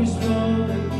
always falling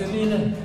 Vaseline.